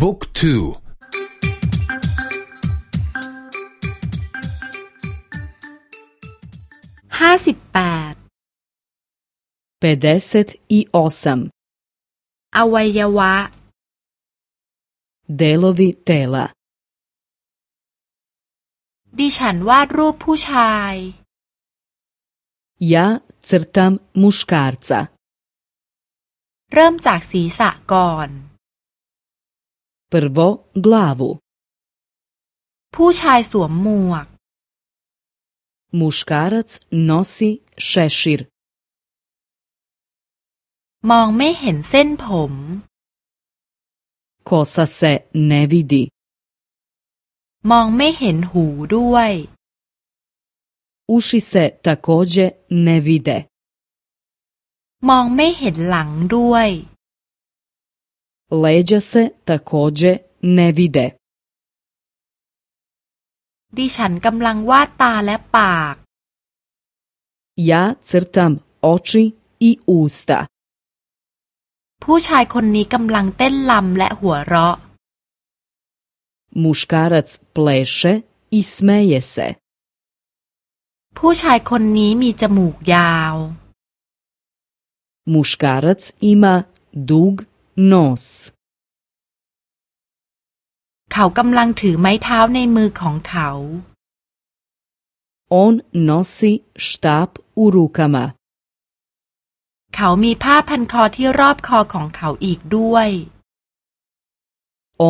บุ๊กทูห้าสิบแปดอวัยวะ delovi tela ดิฉันวาดรูปผู้ชาย Ja crtam muškarca เริ่มจากศีรษะก่อน Prvo glavu ผู้ชายสวมหมวก Muškarac nosi šešir มองไม่เห็นเส้นผม Kosa se ne vidi มองไม่เห็นหูด้วย Uši se također ne vide มองไม่เห็นหลังด้วย Leđa se također ne vide ดิฉันกำลังวาดตาและปาก Ja crtam oči i usta ผู้ชายคนนี้กำลังเต้นลำและหัวเราะ Muškarac pleše i smeje se ผู้ชายคนนี้มีจมูกยาว Muškarac ima dug nos เขากำลังถือไม้เท้าในมือของเขา On nosi štap u rukama เขามีผ้าพันคอที่รอบคอของเขาอีกด้วย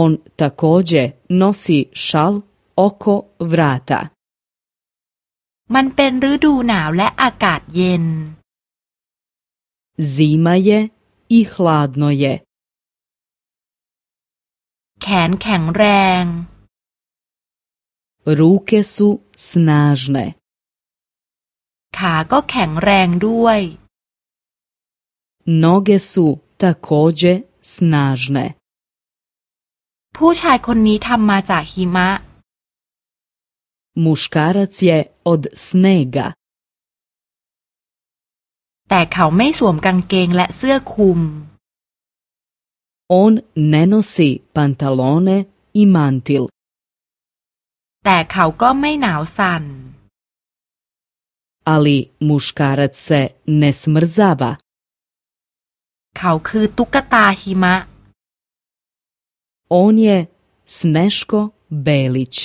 On također nosi šal oko vrata มันเป็นฤดูหนาวและอากาศเย็น Zima je i hladno je แขนแข็งแรง Ruke su snažne ขาก็แข็งแรงด้วย Noge su također snažne ผู้ชายคนนี้ทำมาจากหิมะ Muškarac je od snega แต่เขาไม่สวมกางเกงและเสื้อคลุม On ne nosi pantalone i mantil แต่เขาก็ไม่หนาวสั่น ali muškarac se ne smrzava เขาคือตุ๊กตาหิมะ On je Sneško Belić